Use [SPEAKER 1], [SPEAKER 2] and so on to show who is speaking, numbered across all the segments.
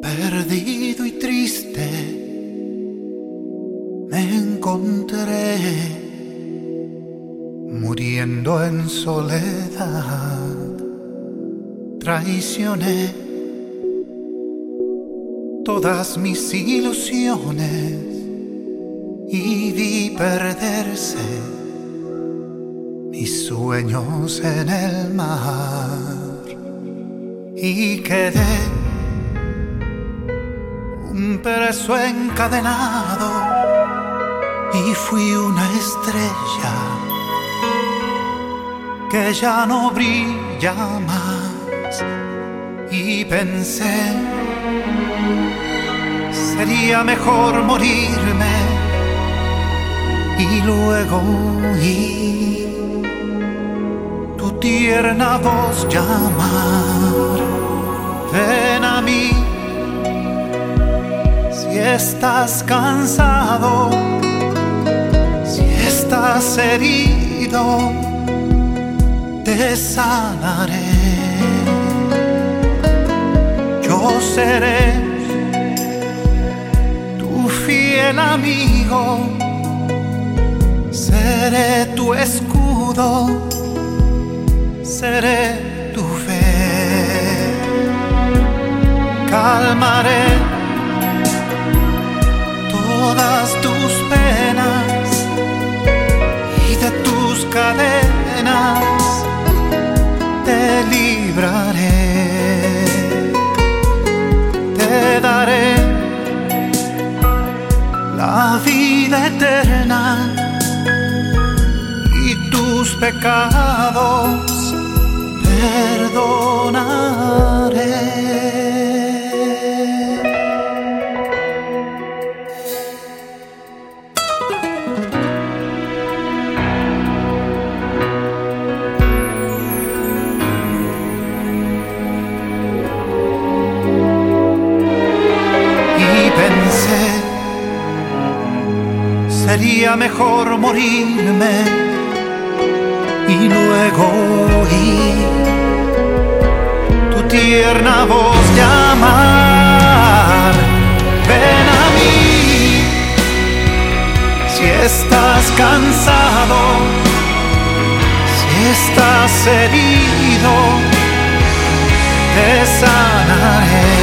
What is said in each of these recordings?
[SPEAKER 1] perdido y triste, me encontré muriendo en soledad, traicioné todas mis ilusiones y vi perderse mis sueños en el mar. Y quedé un preso encadenado y fui una estrella que ya no brilla más. Y pensé sería mejor morirme y luego oí tu tierna voz llamar. Ven a mí si estás cansado, si estás herido, te sanaré. Yo seré fiel amigo seré tu escudo, seré tu fe. Calmaré todas tus eterna tus pecados perdonaré. Sería mejor morirme y luego oí tu tierna voz llamar. Ven a mí si estás cansado, si estás herido, te sanaré.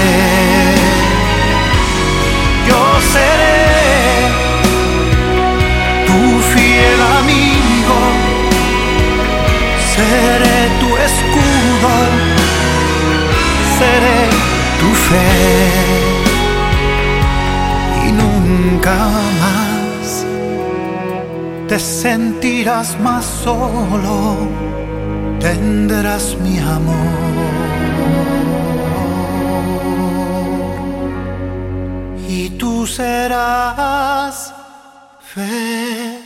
[SPEAKER 1] Seré tu escudo, seré tu fe y nunca más te sentirás más solo, tendrás mi amor y tú serás feliz.